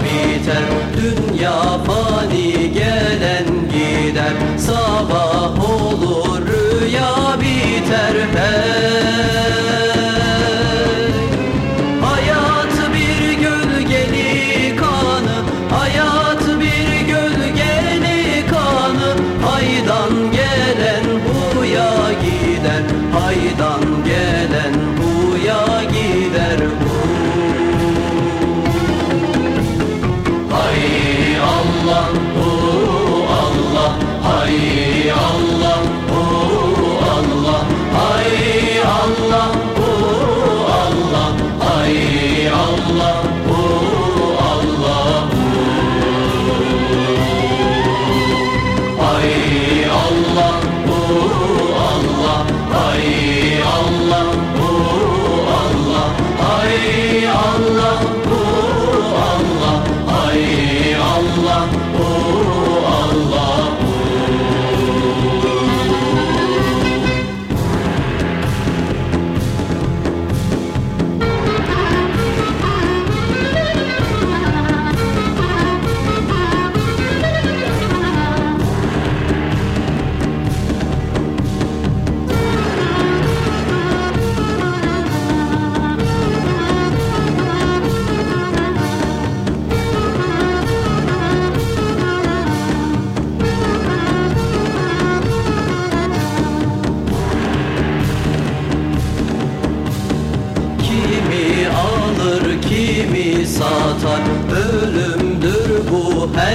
biter. Dünya fani gelen gider. Sabah olur rüya biter. Hey.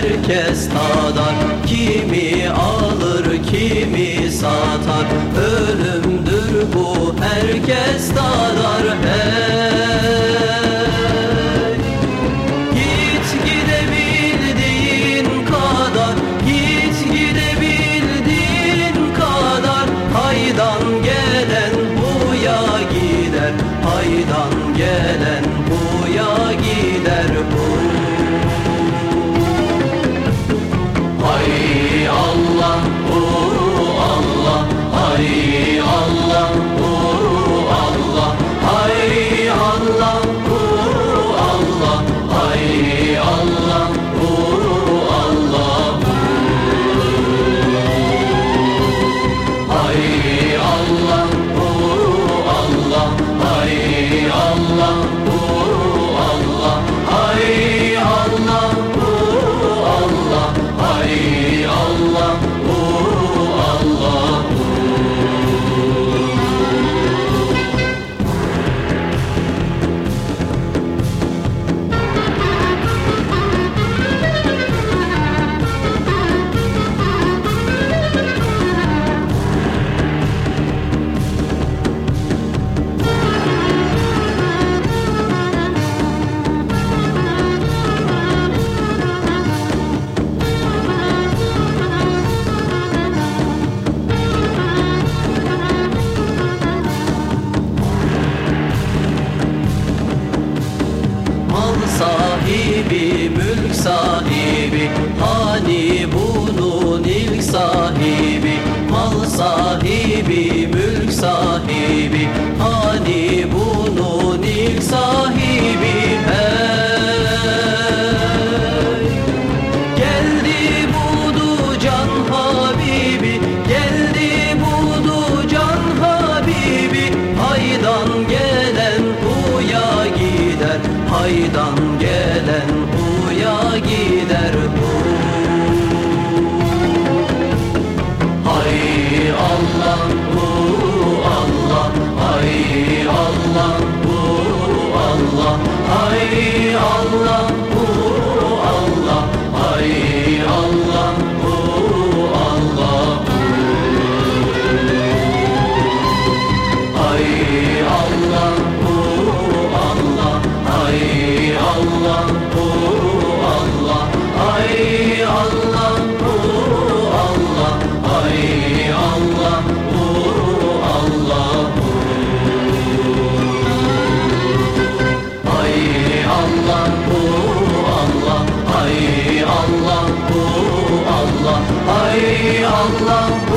herkes tadar kimi sahibi, mülk sahibi. Hani bunun ilk sahibi, mal sahibi. alone.